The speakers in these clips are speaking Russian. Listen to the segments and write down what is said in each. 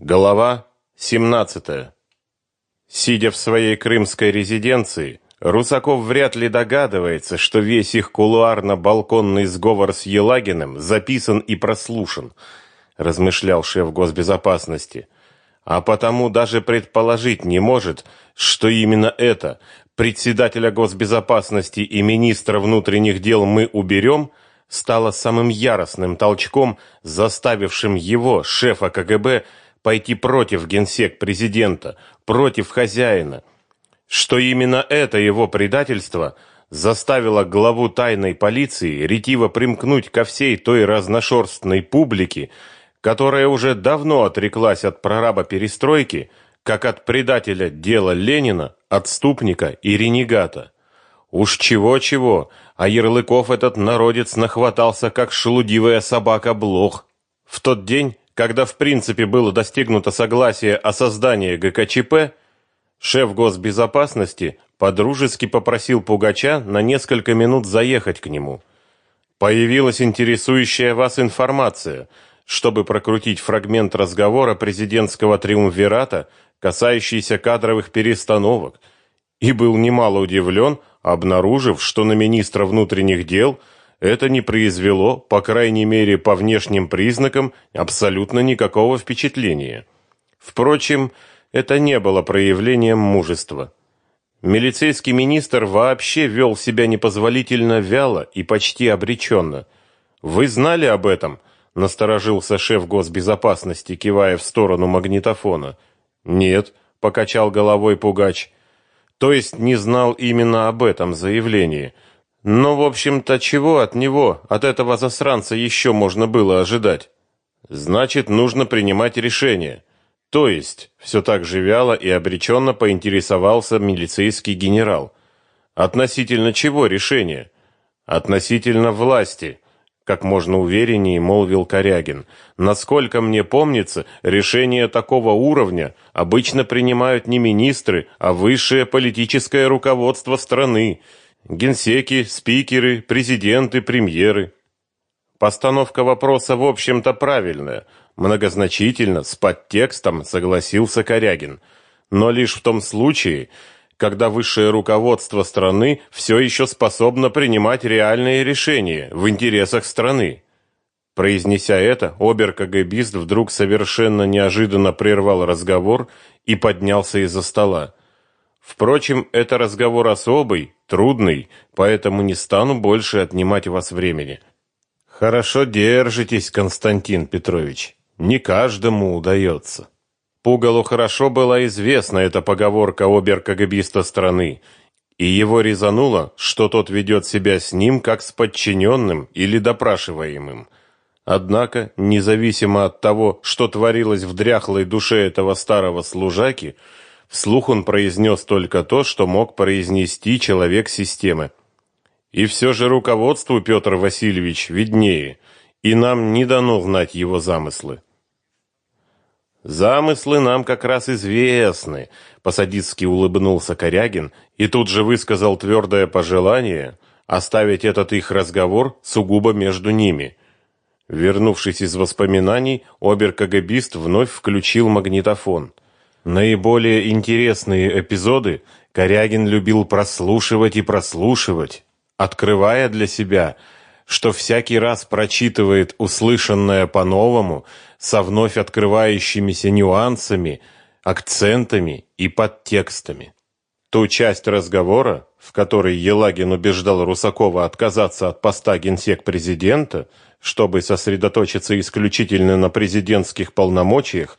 Глава 17. Сидя в своей крымской резиденции, Русаков вряд ли догадывается, что весь их кулуарно-балконный сговор с Елагиным записан и прослушан, размышлял шеф госбезопасности. А потому даже предположить не может, что именно это председателя госбезопасности и министра внутренних дел мы уберем, стало самым яростным толчком, заставившим его, шефа КГБ, пойти против генсек президента, против хозяина, что именно это его предательство заставило главу тайной полиции ретиво примкнуть ко всей той разношерстной публике, которая уже давно отреклась от прораба перестройки, как от предателя дела Ленина, отступника и ренегата. Уж чего-чего, а ярлыков этот народец нахватался, как шелудивая собака-блох. В тот день когда в принципе было достигнуто согласие о создании ГКЧП, шеф госбезопасности подружески попросил Пугача на несколько минут заехать к нему. Появилась интересующая вас информация, чтобы прокрутить фрагмент разговора президентского триумвирата, касающийся кадровых перестановок, и был немало удивлен, обнаружив, что на министра внутренних дел – это не произвело, по крайней мере, по внешним признакам, абсолютно никакого впечатления. Впрочем, это не было проявлением мужества. Милицейский министр вообще вел себя непозволительно вяло и почти обреченно. Вы знали об этом? насторожился шеф госбезопасности, кивая в сторону магнитофона. Нет, покачал головой Пугач. То есть не знал именно об этом заявлении. Но, в общем-то, чего от него, от этого засранца еще можно было ожидать? Значит, нужно принимать решение. То есть, все так же вяло и обреченно поинтересовался милицейский генерал. Относительно чего решение? Относительно власти, как можно увереннее молвил Корягин. Насколько мне помнится, решения такого уровня обычно принимают не министры, а высшее политическое руководство страны генсеки, спикеры, президенты, премьеры. Постановка вопроса, в общем-то, правильная, многозначительно, с подтекстом согласился Корягин, но лишь в том случае, когда высшее руководство страны все еще способно принимать реальные решения в интересах страны. Произнеся это, обер-КГБист вдруг совершенно неожиданно прервал разговор и поднялся из-за стола. Впрочем, это разговор особый, трудный, поэтому не стану больше отнимать у вас времени. Хорошо держитесь, Константин Петрович. Не каждому удается. Пугалу хорошо была известна эта поговорка обер-кагабиста страны, и его резануло, что тот ведет себя с ним как с подчиненным или допрашиваемым. Однако, независимо от того, что творилось в дряхлой душе этого старого служаки, Вслух он произнес только то, что мог произнести человек системы. И все же руководству Петр Васильевич виднее, и нам не дано знать его замыслы. Замыслы нам как раз известны, посадистски улыбнулся Корягин и тут же высказал твердое пожелание оставить этот их разговор сугубо между ними. Вернувшись из воспоминаний, обер-кагабист вновь включил магнитофон. Наиболее интересные эпизоды Корягин любил прослушивать и прослушивать, открывая для себя, что всякий раз прочитывает услышанное по-новому, со вновь открывающимися нюансами, акцентами и подтекстами. Ту часть разговора, в которой Елагин убеждал Русакова отказаться от поста генсек президента, чтобы сосредоточиться исключительно на президентских полномочиях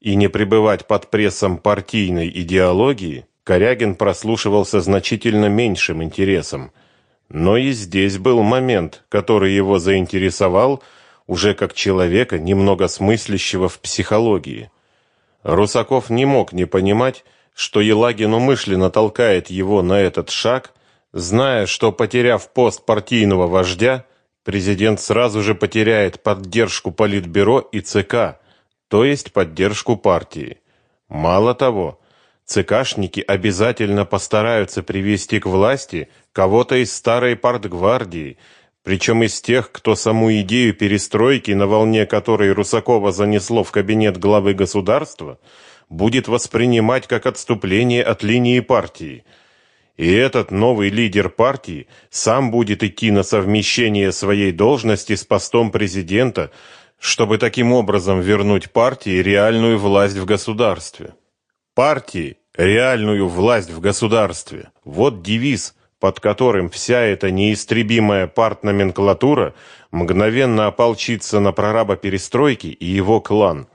и не пребывать под прессом партийной идеологии, Корягин прослушивался значительно меньшим интересом. Но и здесь был момент, который его заинтересовал уже как человека, немного смыслящего в психологии. Русаков не мог не понимать, что Елагин умышленно толкает его на этот шаг, зная, что потеряв пост партийного вождя, президент сразу же потеряет поддержку политбюро и ЦК то есть поддержку партии. Мало того, ЦКшники обязательно постараются привести к власти кого-то из старой партгвардии, причем из тех, кто саму идею перестройки, на волне которой Русакова занесло в кабинет главы государства, будет воспринимать как отступление от линии партии. И этот новый лидер партии сам будет идти на совмещение своей должности с постом президента, чтобы таким образом вернуть партии реальную власть в государстве. Партии реальную власть в государстве. Вот девиз, под которым вся эта неистребимая партноменклатура мгновенно ополчится на прораба перестройки и его клан.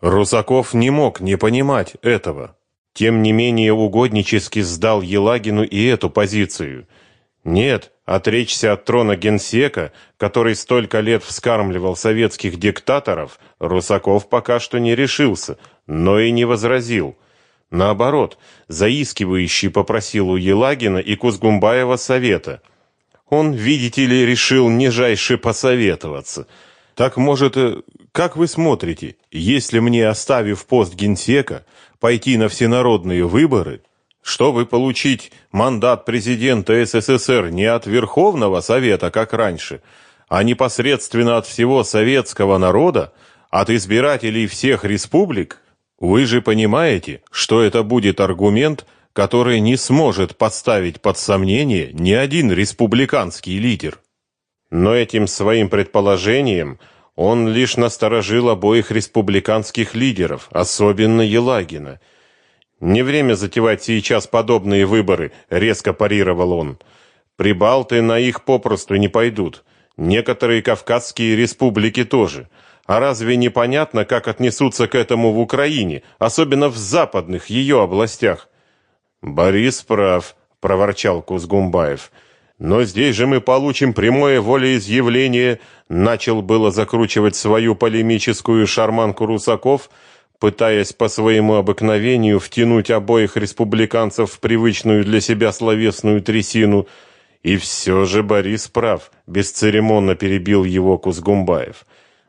Русаков не мог не понимать этого. Тем не менее угоднически сдал Елагину и эту позицию. Нет, отречься от трона генсека, который столько лет вскармливал советских диктаторов, Русаков пока что не решился, но и не возразил – Наоборот, заискивающий попросил у Елагина и Кузгумбаева совета. Он, видите ли, решил нижайше посоветоваться. Так, может, э, как вы смотрите, если мне, оставив пост генсека, пойти на всенародные выборы, чтобы получить мандат президента СССР не от Верховного Совета, как раньше, а непосредственно от всего советского народа, от избирателей всех республик, вы же понимаете, что это будет аргумент, который не сможет поставить под сомнение ни один республиканский лидер. Но этим своим предположением он лишь насторожил обоих республиканских лидеров, особенно Елагина. Не время затевать сейчас подобные выборы, резко парировал он. Прибалты на их попросту не пойдут. Некоторые кавказские республики тоже. А разве не понятно, как отнесутся к этому в Украине, особенно в западных ее областях? Борис прав, проворчал Кузгумбаев. Но здесь же мы получим прямое волеизъявление, начал было закручивать свою полемическую шарманку Русаков, пытаясь по своему обыкновению втянуть обоих республиканцев в привычную для себя словесную трясину. И все же Борис прав, бесцеремонно перебил его Кузгумбаев.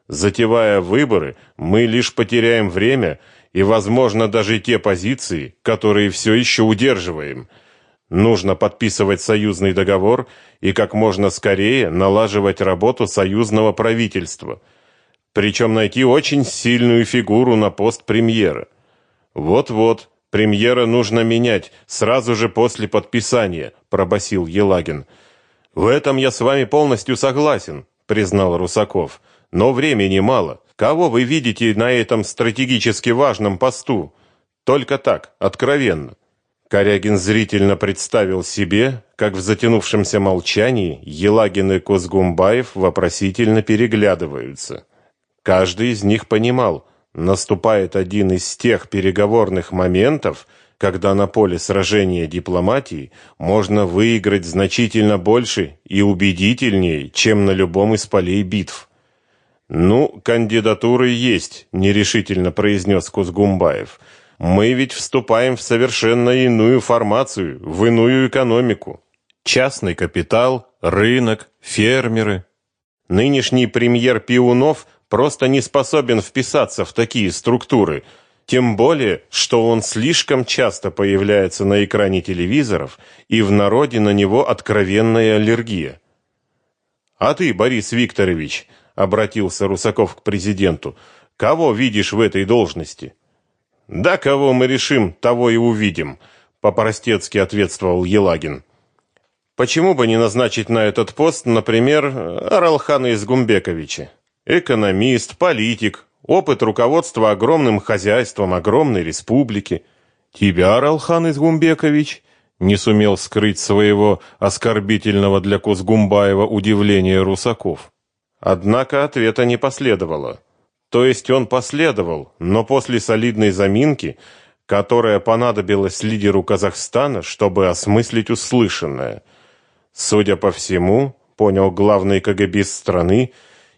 Затевая выборы, мы лишь потеряем время и, возможно, даже те позиции, которые все еще удерживаем. Нужно подписывать союзный договор и как можно скорее налаживать работу союзного правительства. Причем найти очень сильную фигуру на пост премьера. Вот-вот, премьера нужно менять сразу же после подписания, пробасил Елагин. В этом я с вами полностью согласен, признал Русаков но времени мало. Кого вы видите на этом стратегически важном посту? Только так, откровенно. Корягин зрительно представил себе, как в затянувшемся молчании Елагин и Козгумбаев вопросительно переглядываются. Каждый из них понимал, наступает один из тех переговорных моментов, когда на поле сражения дипломатии можно выиграть значительно больше и убедительнее, чем на любом из полей битв. Ну, кандидатуры есть, нерешительно произнес Кузгумбаев. Мы ведь вступаем в совершенно иную формацию, в иную экономику. Частный капитал, рынок, фермеры. Нынешний премьер Пиунов просто не способен вписаться в такие структуры, тем более, что он слишком часто появляется на экране телевизоров, и в народе на него откровенная аллергия. А ты, Борис Викторович, обратился Русаков к президенту. Кого видишь в этой должности? Да кого мы решим, того и увидим, по-простецки ответствовал Елагин. Почему бы не назначить на этот пост, например, Аралхана Изгумбековича? Экономист, политик, опыт руководства огромным хозяйством огромной республики. Тебя, Аралхан Изгумбекович, не сумел скрыть своего оскорбительного для Кузгумбаева удивления Русаков. Однако ответа не последовало. То есть он последовал, но после солидной заминки, которая понадобилась лидеру Казахстана, чтобы осмыслить услышанное. Судя по всему, понял главный КГБист страны,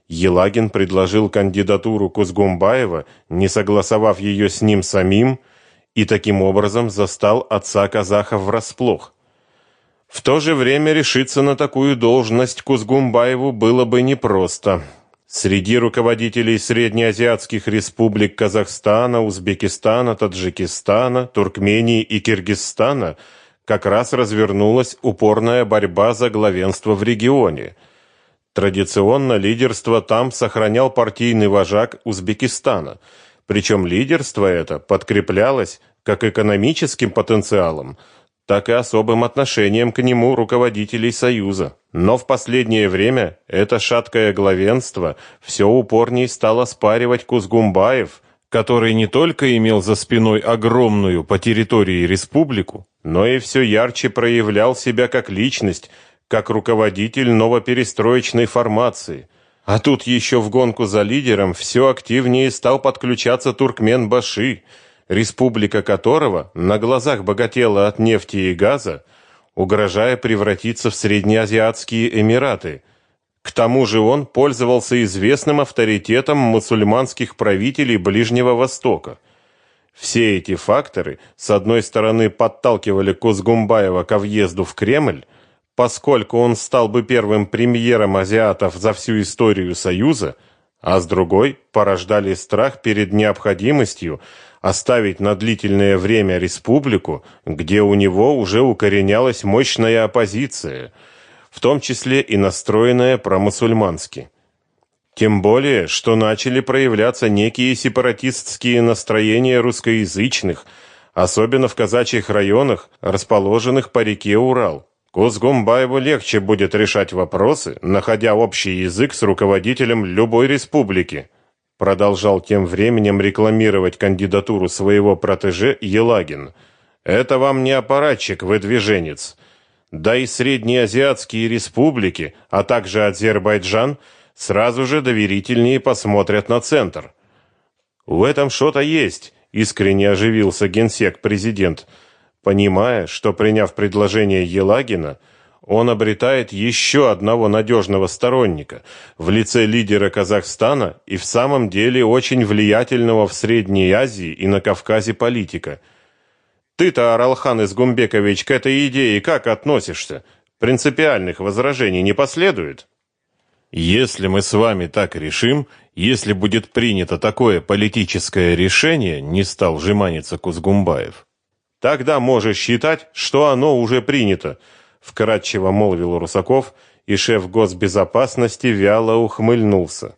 Елагин предложил кандидатуру Кузгумбаева, не согласовав ее с ним самим, и таким образом застал отца казахов врасплох. В то же время решиться на такую должность Кузгумбаеву было бы непросто. Среди руководителей среднеазиатских республик Казахстана, Узбекистана, Таджикистана, Туркмении и Киргизстана как раз развернулась упорная борьба за главенство в регионе. Традиционно лидерство там сохранял партийный вожак Узбекистана, причем лидерство это подкреплялось как экономическим потенциалом, так и особым отношением к нему руководителей Союза. Но в последнее время это шаткое главенство все упорнее стало спаривать Кузгумбаев, который не только имел за спиной огромную по территории республику, но и все ярче проявлял себя как личность, как руководитель новоперестроечной формации. А тут еще в гонку за лидером все активнее стал подключаться Туркмен-Баши – республика которого на глазах богатела от нефти и газа, угрожая превратиться в среднеазиатские эмираты. К тому же он пользовался известным авторитетом мусульманских правителей Ближнего Востока. Все эти факторы, с одной стороны, подталкивали Кузгумбаева ко въезду в Кремль, поскольку он стал бы первым премьером азиатов за всю историю Союза, а с другой порождали страх перед необходимостью оставить на длительное время республику, где у него уже укоренялась мощная оппозиция, в том числе и настроенная промусульмански. Тем более, что начали проявляться некие сепаратистские настроения русскоязычных, особенно в казачьих районах, расположенных по реке Урал. Кузгумбаеву легче будет решать вопросы, находя общий язык с руководителем любой республики продолжал тем временем рекламировать кандидатуру своего протеже Елагин. Это вам не аппаратчик, выдвиженец. Да и среднеазиатские республики, а также Азербайджан сразу же доверительнее посмотрят на центр. В этом что-то есть, искренне оживился генсек президент, понимая, что приняв предложение Елагина, он обретает еще одного надежного сторонника в лице лидера Казахстана и в самом деле очень влиятельного в Средней Азии и на Кавказе политика. Ты-то, Аралхан Изгумбекович, к этой идее как относишься? Принципиальных возражений не последует? Если мы с вами так решим, если будет принято такое политическое решение, не стал жеманиться Кузгумбаев, тогда можешь считать, что оно уже принято, вкратчиво молвил Русаков, и шеф госбезопасности вяло ухмыльнулся.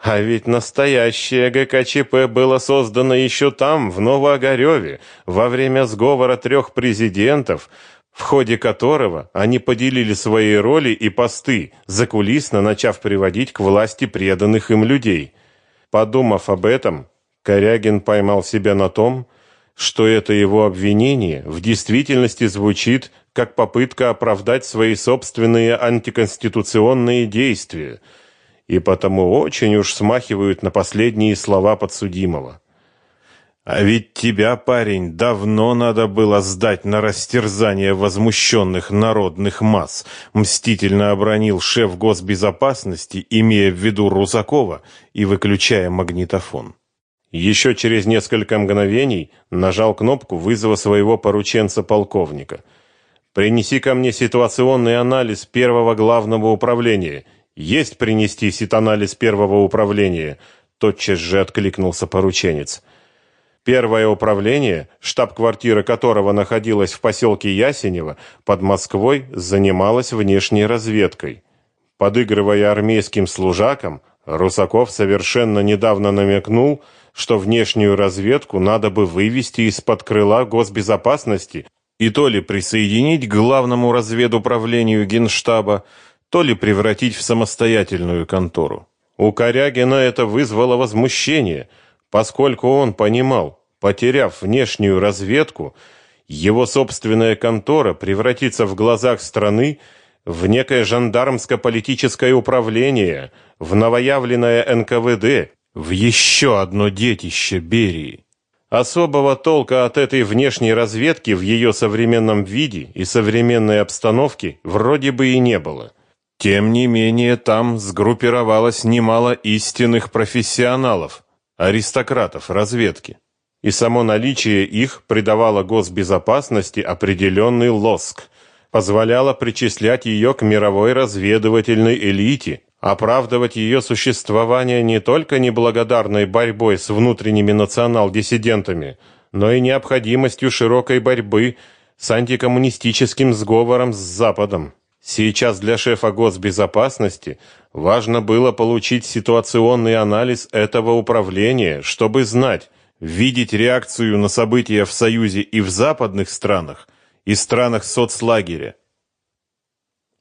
А ведь настоящее ГКЧП было создано еще там, в Новоогареве, во время сговора трех президентов, в ходе которого они поделили свои роли и посты, закулисно начав приводить к власти преданных им людей. Подумав об этом, Корягин поймал себя на том, что это его обвинение в действительности звучит как попытка оправдать свои собственные антиконституционные действия, и потому очень уж смахивают на последние слова подсудимого. А ведь тебя, парень, давно надо было сдать на растерзание возмущенных народных масс, мстительно обронил шеф госбезопасности, имея в виду Русакова и выключая магнитофон. Еще через несколько мгновений нажал кнопку вызова своего порученца полковника – Принеси ко мне ситуационный анализ первого главного управления. Есть принести ситанализ первого управления, тотчас же откликнулся порученец. Первое управление, штаб-квартира которого находилась в поселке Ясенево под Москвой, занималось внешней разведкой. Подыгрывая армейским служакам, Русаков совершенно недавно намекнул, что внешнюю разведку надо бы вывести из-под крыла госбезопасности и то ли присоединить к главному разведуправлению Генштаба, то ли превратить в самостоятельную контору. У Корягина это вызвало возмущение, поскольку он понимал, потеряв внешнюю разведку, его собственная контора превратится в глазах страны в некое жандармско-политическое управление, в новоявленное НКВД, в еще одно детище Берии. Особого толка от этой внешней разведки в ее современном виде и современной обстановке вроде бы и не было. Тем не менее, там сгруппировалось немало истинных профессионалов, аристократов разведки. И само наличие их придавало госбезопасности определенный лоск, позволяло причислять ее к мировой разведывательной элите, Оправдывать ее существование не только неблагодарной борьбой с внутренними национал-диссидентами, но и необходимостью широкой борьбы с антикоммунистическим сговором с Западом. Сейчас для шефа госбезопасности важно было получить ситуационный анализ этого управления, чтобы знать, видеть реакцию на события в Союзе и в западных странах, и странах соцлагеря.